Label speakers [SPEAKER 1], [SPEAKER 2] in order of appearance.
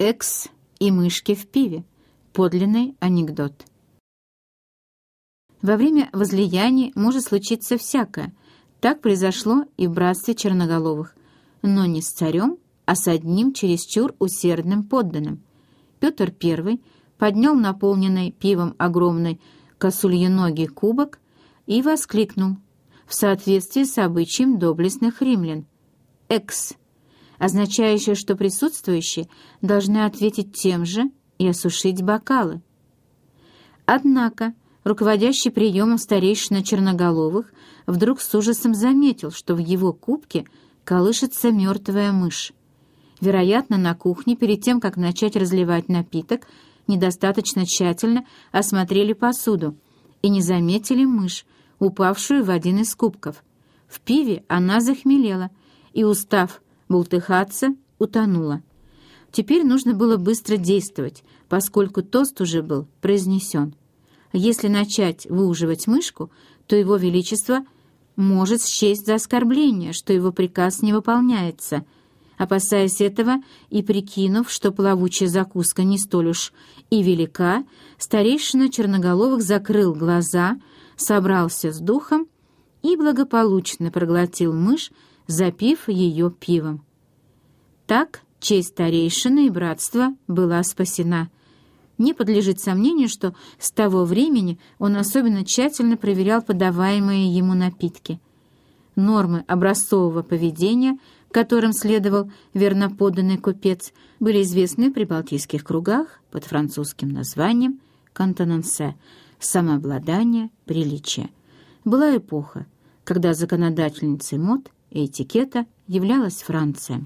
[SPEAKER 1] Экс и мышки в пиве. Подлинный анекдот. Во время возлияний может случиться всякое. Так произошло и в братстве черноголовых. Но не с царем, а с одним чересчур усердным подданным. Петр I поднял наполненный пивом огромный косульеногий кубок и воскликнул в соответствии с обычаем доблестных римлян. «Экс», означающее, что присутствующие должны ответить тем же и осушить бокалы. Однако руководящий приемом старейшина Черноголовых вдруг с ужасом заметил, что в его кубке колышется мертвая мышь. Вероятно, на кухне, перед тем, как начать разливать напиток, недостаточно тщательно осмотрели посуду и не заметили мышь, упавшую в один из кубков. В пиве она захмелела и, устав бултыхаться, утонула. Теперь нужно было быстро действовать, поскольку тост уже был произнесен. Если начать выуживать мышку, то его величество может счесть за оскорбление, что его приказ не выполняется. Опасаясь этого и прикинув, что плавучая закуска не столь уж и велика, старейшина Черноголовых закрыл глаза, собрался с духом и благополучно проглотил мышь, запив ее пивом. Так честь старейшины и братства была спасена. Не подлежит сомнению, что с того времени он особенно тщательно проверял подаваемые ему напитки. Нормы образцового поведения, которым следовал верноподданный купец, были известны в прибалтийских кругах под французским названием «кантонансе» — самообладание, приличие. Была эпоха, когда законодательницей мод этикета являлась Франция.